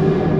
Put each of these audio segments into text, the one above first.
you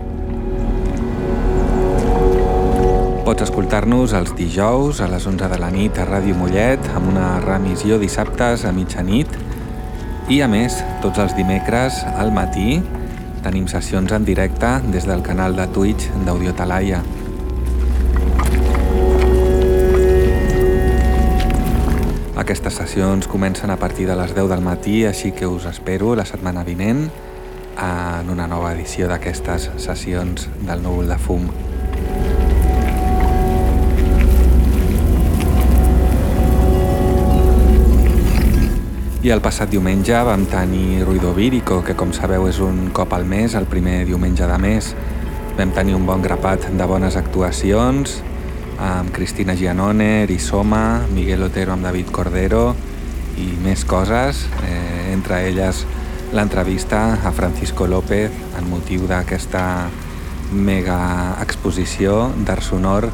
Pots escoltar-nos els dijous a les 11 de la nit a Ràdio Mollet amb una remissió dissabtes a mitjanit i a més, tots els dimecres al matí tenim sessions en directe des del canal de Twitch d'Audio Talaia. Aquestes sessions comencen a partir de les 10 del matí, així que us espero la setmana vinent en una nova edició d'aquestes sessions del núvol de fum. I el passat diumenge vam tenir Ruido Vírico, que com sabeu és un cop al mes, el primer diumenge de mes. Vam tenir un bon grapat de bones actuacions amb Cristina Gianone, Erisoma, Miguel Otero amb David Cordero i més coses, eh, entre elles l'entrevista a Francisco López en motiu d'aquesta mega exposició d'art sonor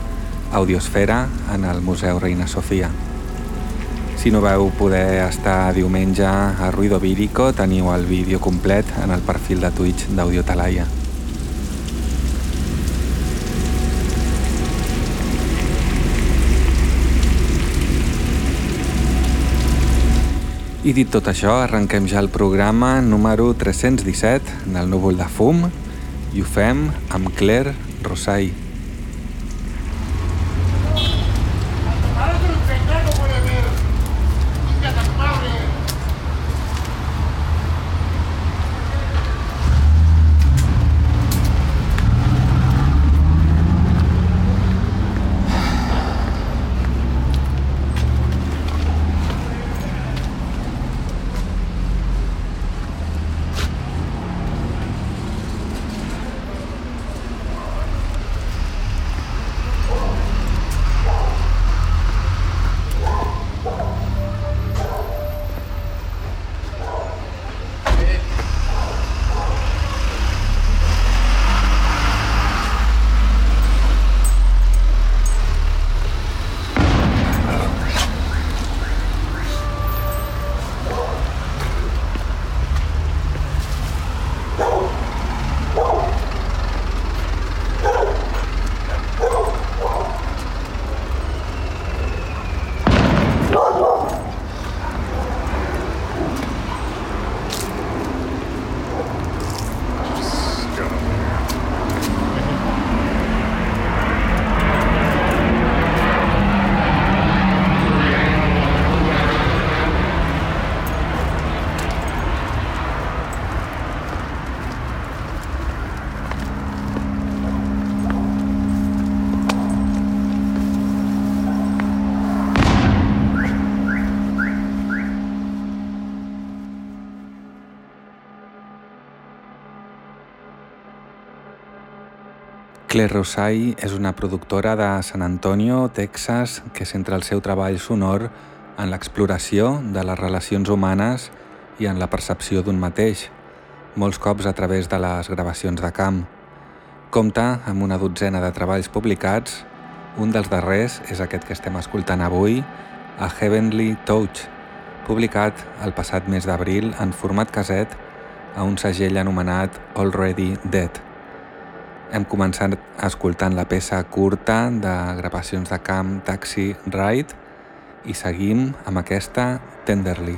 Audiosfera en el Museu Reina Sofia. Si no veu poder estar diumenge a Ruido Vírico, teniu el vídeo complet en el perfil de Twitch d'Audio Talaia. I dit tot això, arrenquem ja el programa número 317 del Núvol de Fum i ho fem amb Claire Rosai. Claire Rosai és una productora de San Antonio, Texas, que centra el seu treball sonor en l'exploració de les relacions humanes i en la percepció d'un mateix, molts cops a través de les gravacions de camp. Compta amb una dotzena de treballs publicats, un dels darrers és aquest que estem escoltant avui, a Heavenly Touch, publicat el passat mes d'abril en format caset a un segell anomenat Already Dead. Hem començat escoltant la peça curta de gravacions de camp Taxi Ride i seguim amb aquesta Tenderly.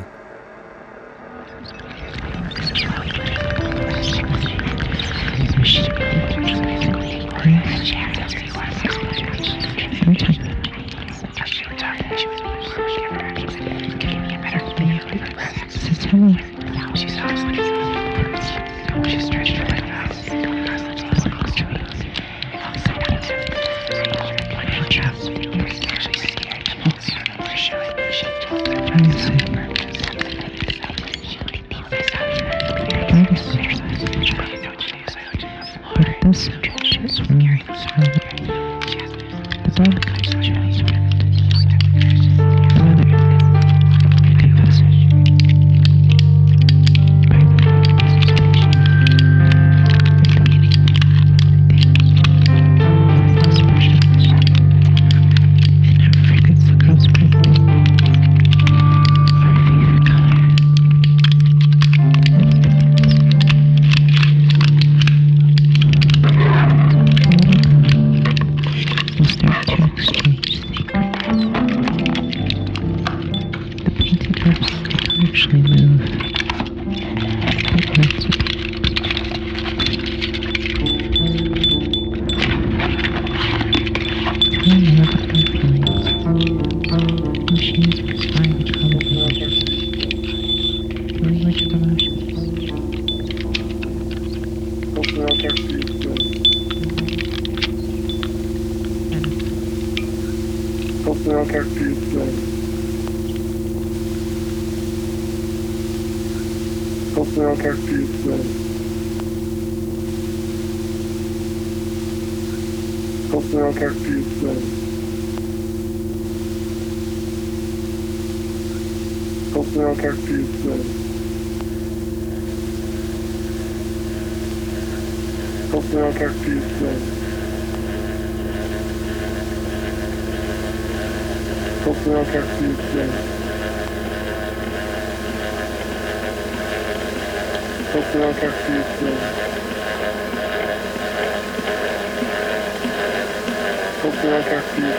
fraqueza. Qual foi a fraqueza? Qual foi a fraqueza? Qual foi a fraqueza?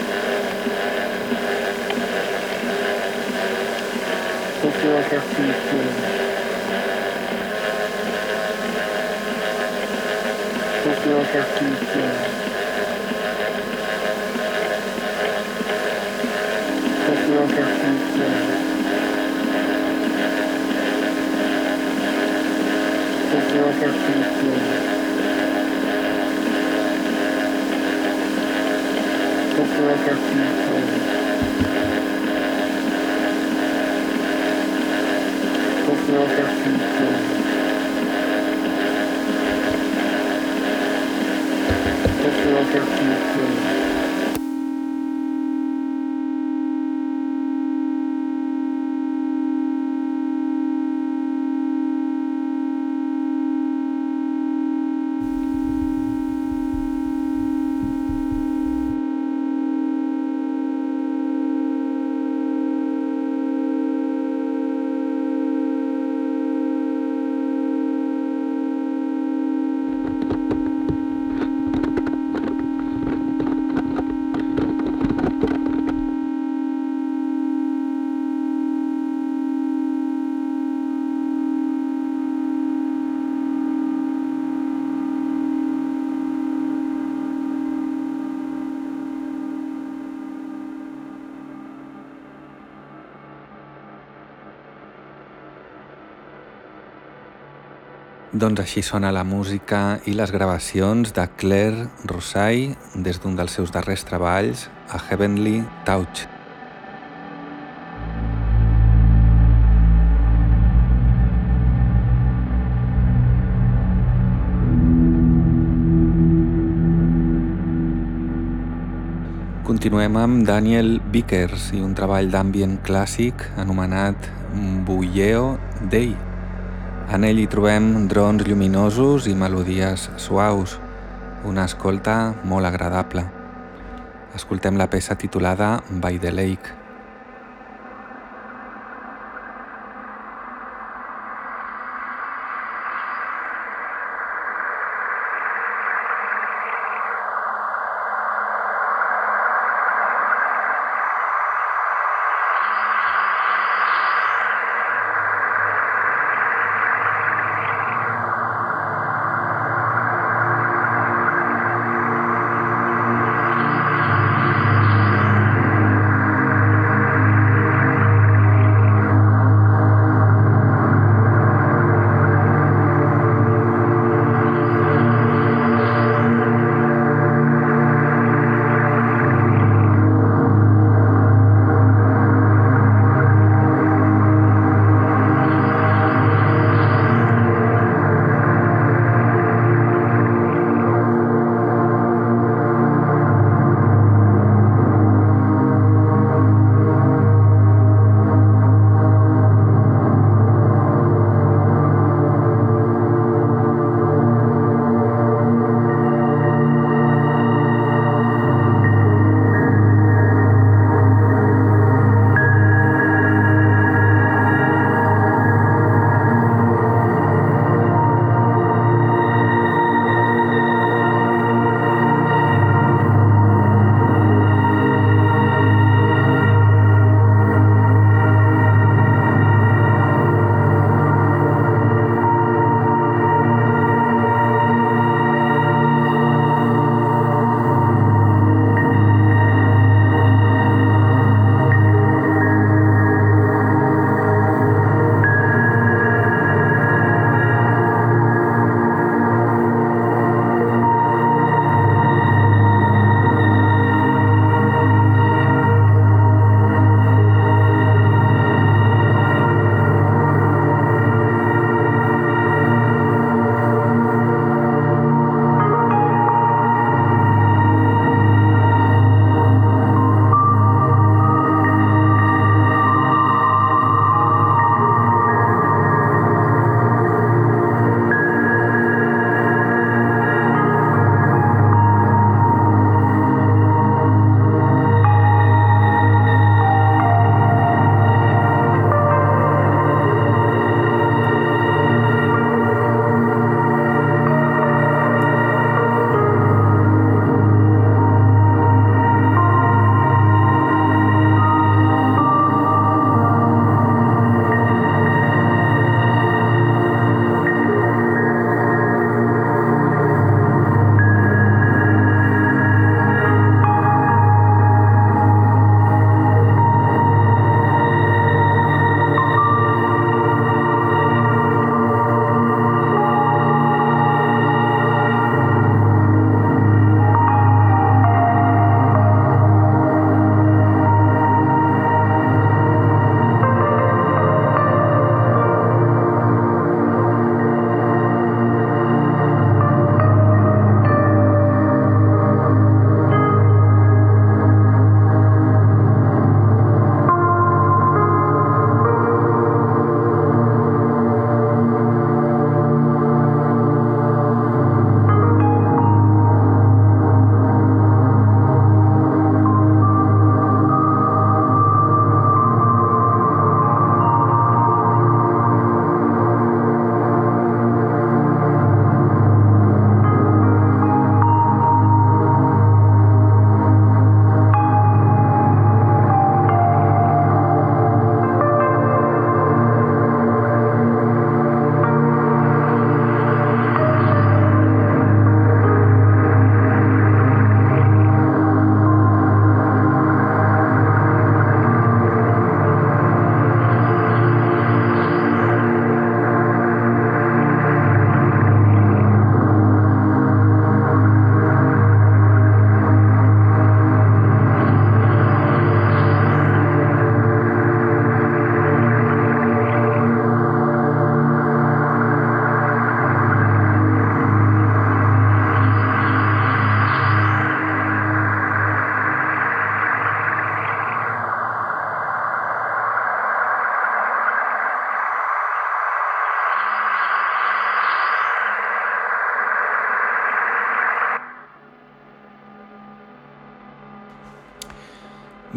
Carioca Fiction. Carioca Fiction. Carioca Fiction. Carioca eu Carioca Fiction. Thank you. Doncs així sona la música i les gravacions de Claire Rosai des d'un dels seus darrers treballs, a Heavenly Touch. Continuem amb Daniel Vickers i un treball d'ambient clàssic anomenat Bulleo Day. En ell hi trobem drons lluminosos i melodies suaus, una escolta molt agradable. Escoltem la peça titulada By the Lake.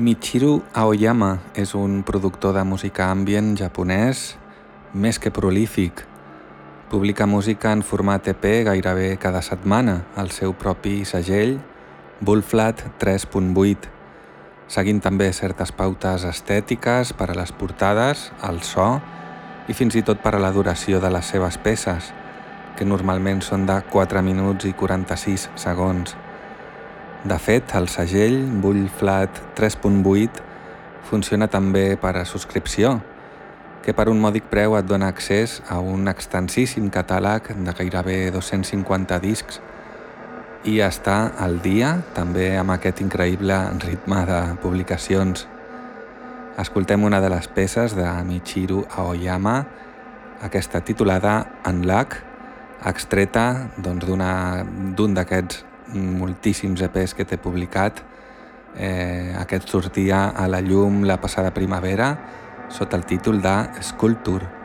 Michiru Aoyama és un productor de música ambient japonès més que prolífic. Publica música en format EP gairebé cada setmana al seu propi segell Bullflat 3.8, seguint també certes pautes estètiques per a les portades, el so i fins i tot per a la duració de les seves peces, que normalment són de 4 minuts i 46 segons. De fet, el segell Bullflat 3.8 funciona també per a subscripció, que per un mòdic preu et dona accés a un extensíssim catàleg de gairebé 250 discs i està al dia també amb aquest increïble ritme de publicacions. Escoltem una de les peces de Michiru Aoyama, aquesta titulada Unlock, extreta d'un doncs, d'aquests moltíssims EPs que t'he publicat. Eh, aquest sortia a la llum la passada primavera sota el títol de Sculpture.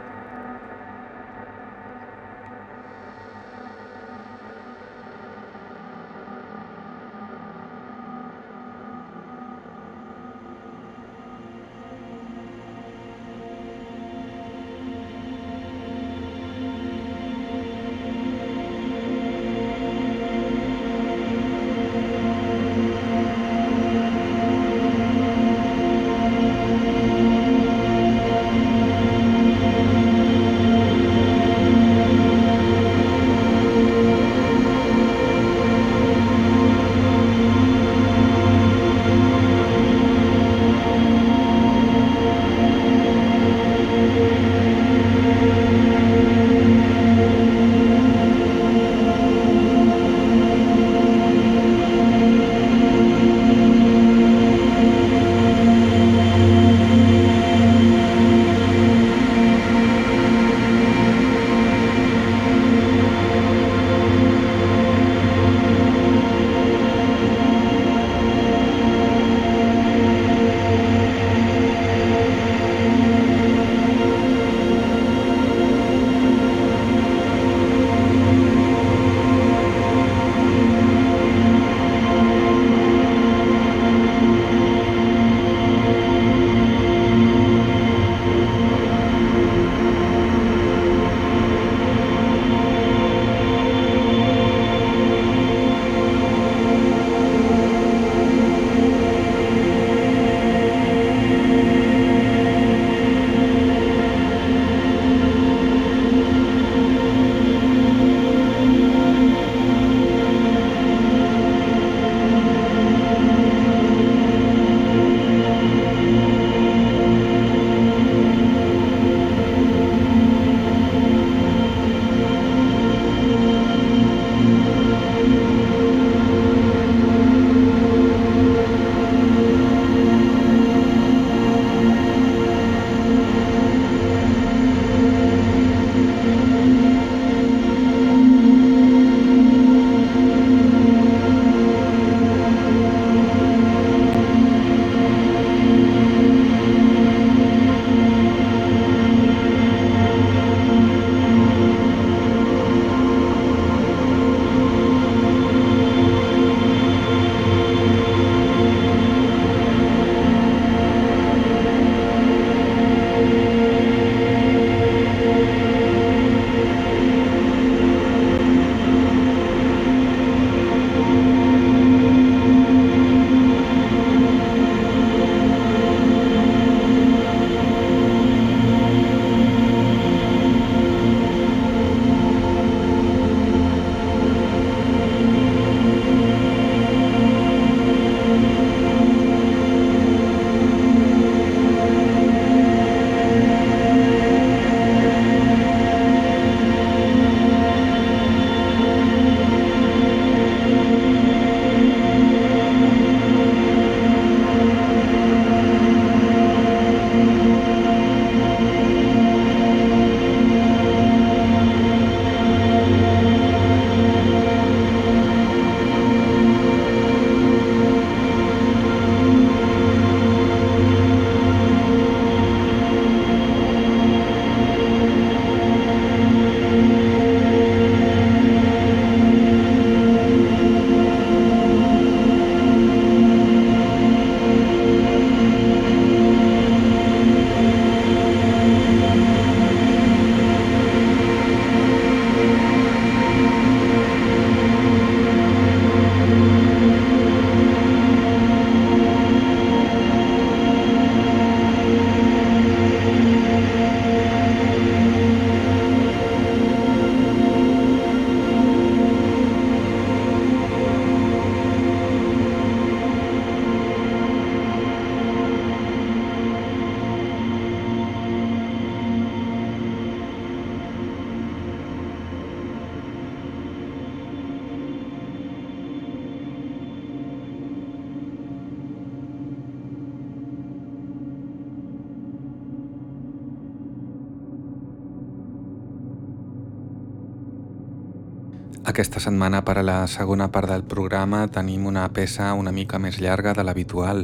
Aquesta setmana per a la segona part del programa tenim una peça una mica més llarga de l'habitual.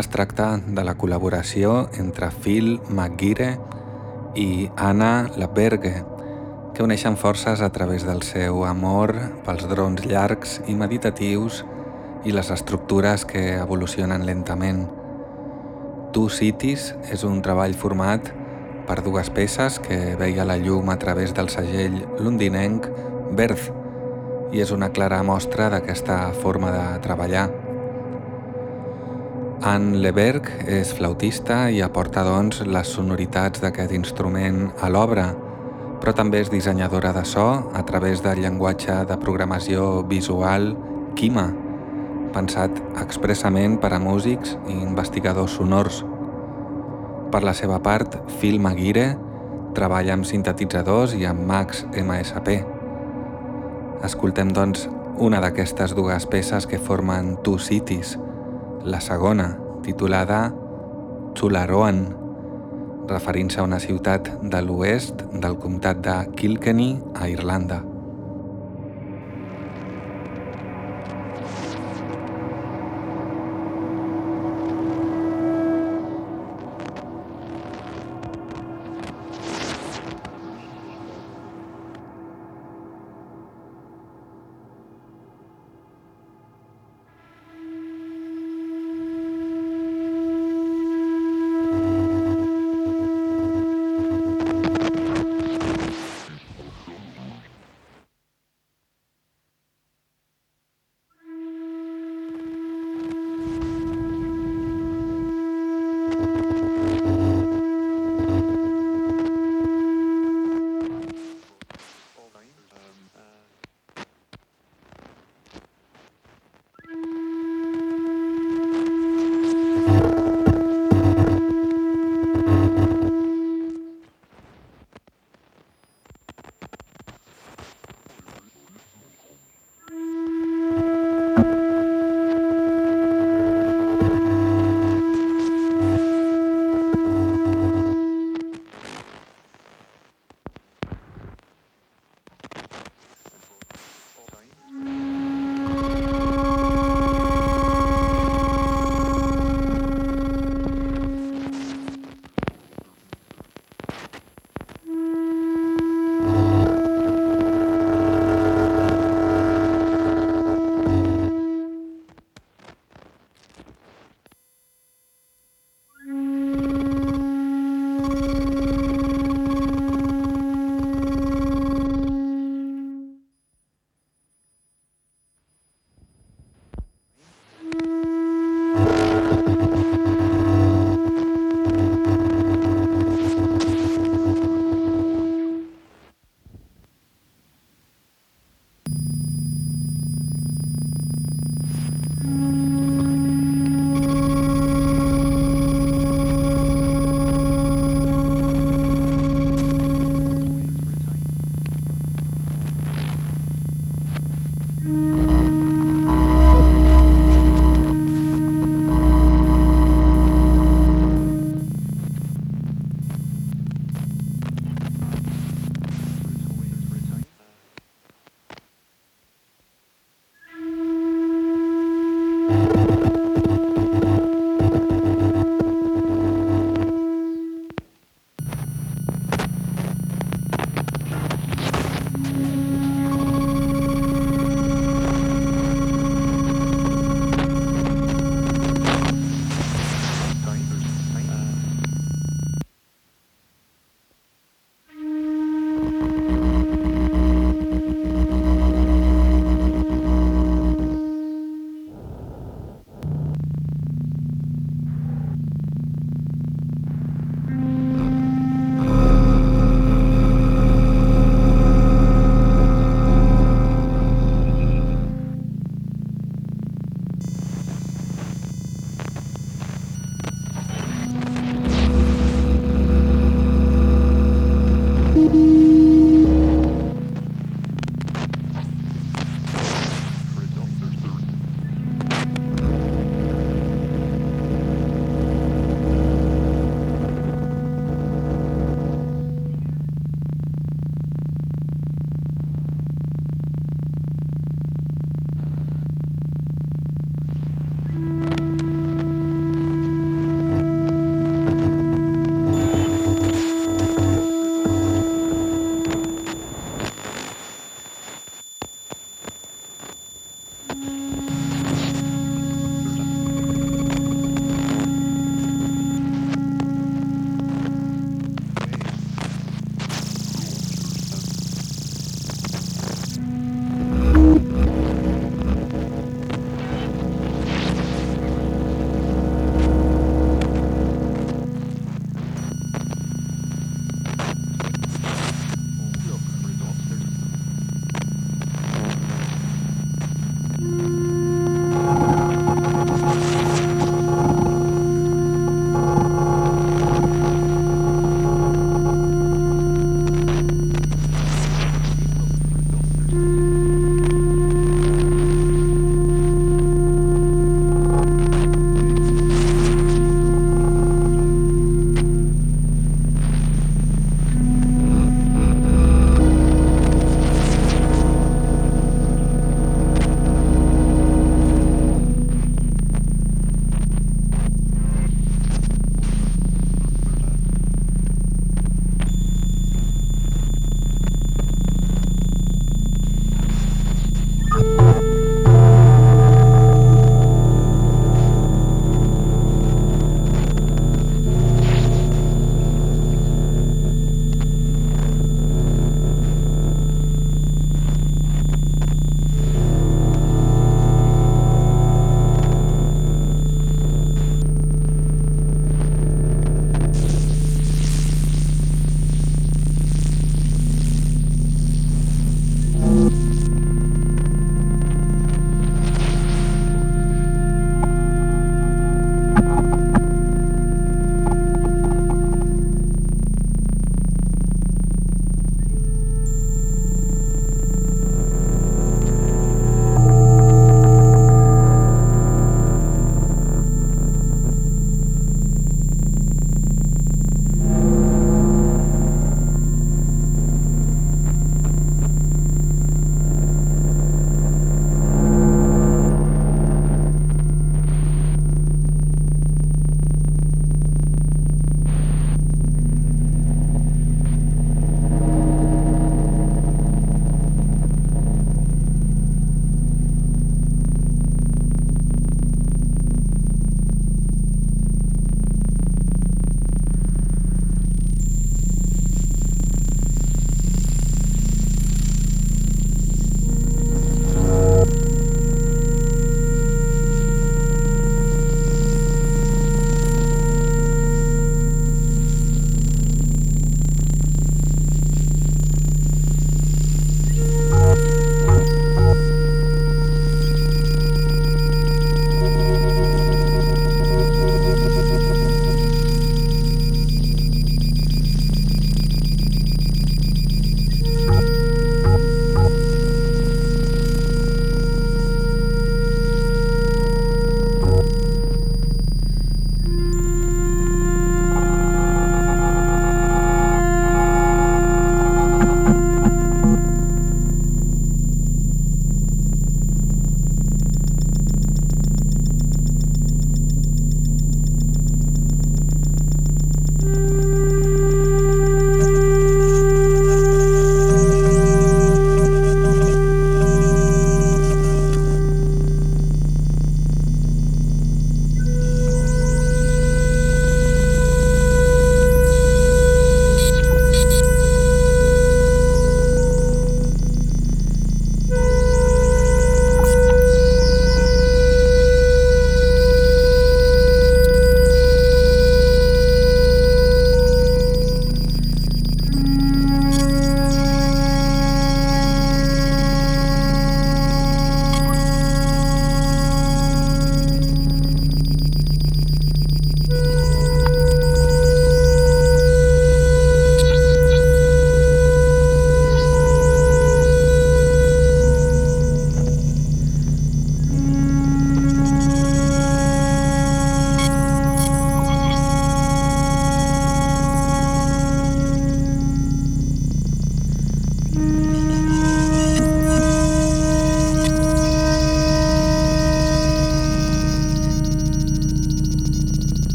Es tracta de la col·laboració entre Phil McGuire i Anna Laberge, que uneixen forces a través del seu amor pels drons llargs i meditatius i les estructures que evolucionen lentament. Two Cities és un treball format per dues peces que veia la llum a través del segell londinenc Berth i és una clara mostra d'aquesta forma de treballar. Anne Leberg és flautista i aporta doncs les sonoritats d'aquest instrument a l'obra, però també és dissenyadora de so a través del llenguatge de programació visual Kima, pensat expressament per a músics i investigadors sonors. Per la seva part, Phil Maguire treballa amb sintetitzadors i amb Max MSP. Escoltem, doncs, una d'aquestes dues peces que formen Two Cities, la segona, titulada Tularoan, referint-se a una ciutat de l'oest del comtat de Kilkenny, a Irlanda.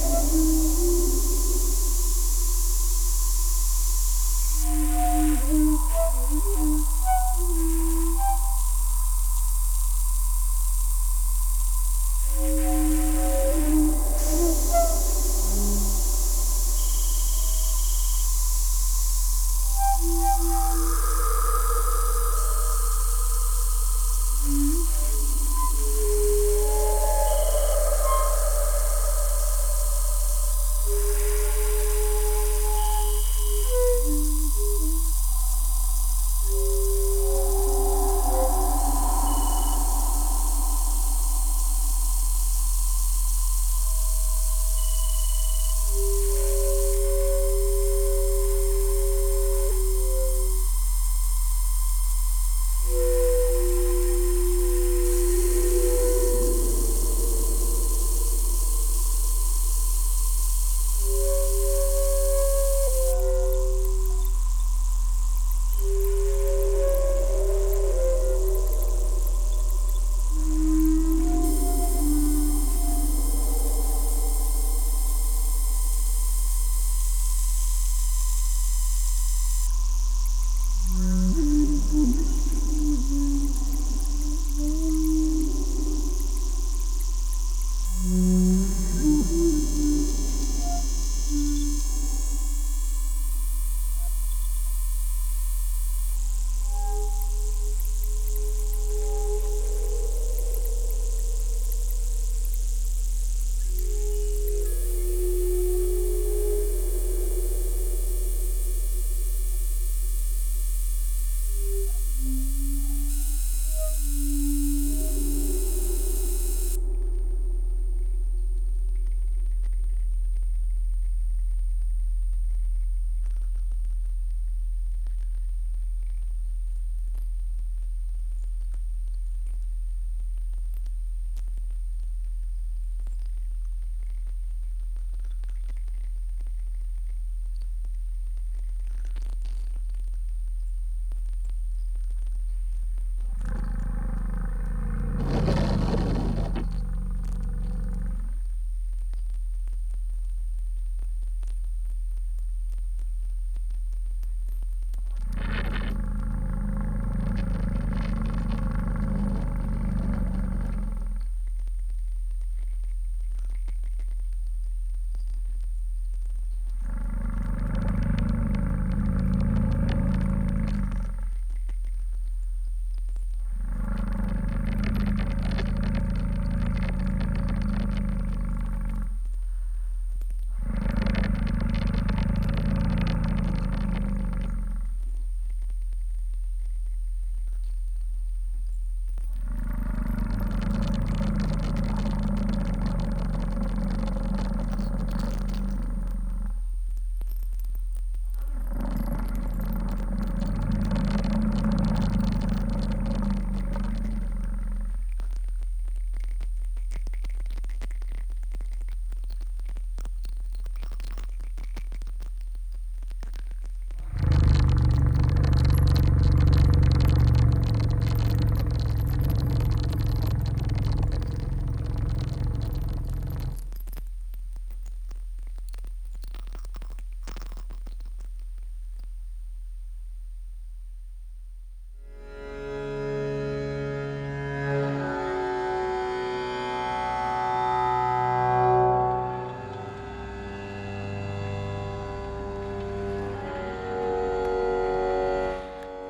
Thank you.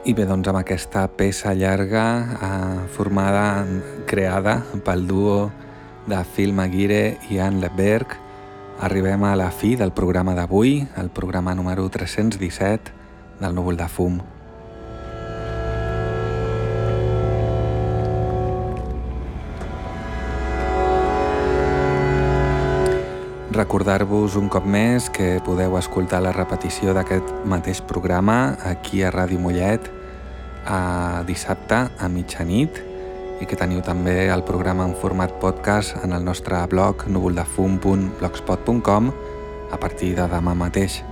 I bé, doncs amb aquesta peça llarga eh, formada, creada pel duo de Phil Maguire i Anne Leberg, arribem a la fi del programa d'avui, el programa número 317 del Núvol de Fum. Recordar-vos un cop més que podeu escoltar la repetició d'aquest mateix programa aquí a Ràdio Mollet a dissabte a mitjanit i que teniu també el programa en format podcast en el nostre blog núvoldefum.blogspot.com a partir de demà mateix.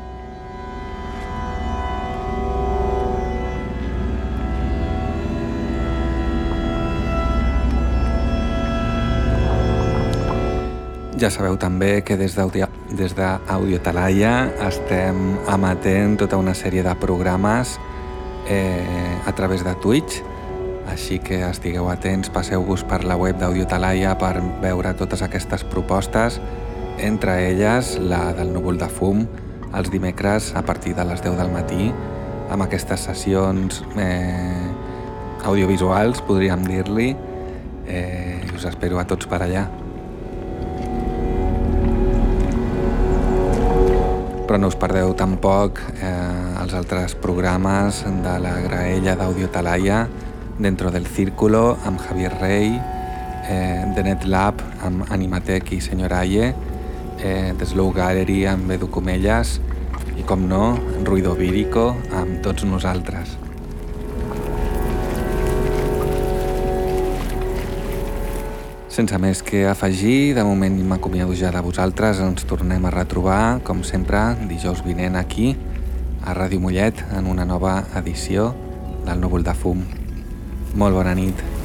Ja sabeu també que des d'Audio Talaia estem emetent tota una sèrie de programes eh, a través de Twitch, així que estigueu atents, passeu-vos per la web d'Audio Talaia per veure totes aquestes propostes, entre elles la del núvol de fum, els dimecres a partir de les 10 del matí, amb aquestes sessions eh, audiovisuals, podríem dir-li, eh, us espero a tots per allà. però no us perdeu tampoc eh, els altres programes de la graella d'Audio Talaia, Dentro del Círculo amb Javier Rey, eh, The Net Lab amb Animatec i Senyor Aie, eh, The Slow Gallery amb Edu Comelles i, com no, Ruido Vírico amb tots nosaltres. Sense més que afegir, de moment m'acomiado ja de vosaltres, ens tornem a retrobar, com sempre, dijous vinent aquí, a Ràdio Mollet, en una nova edició del Núvol de Fum. Molt bona nit.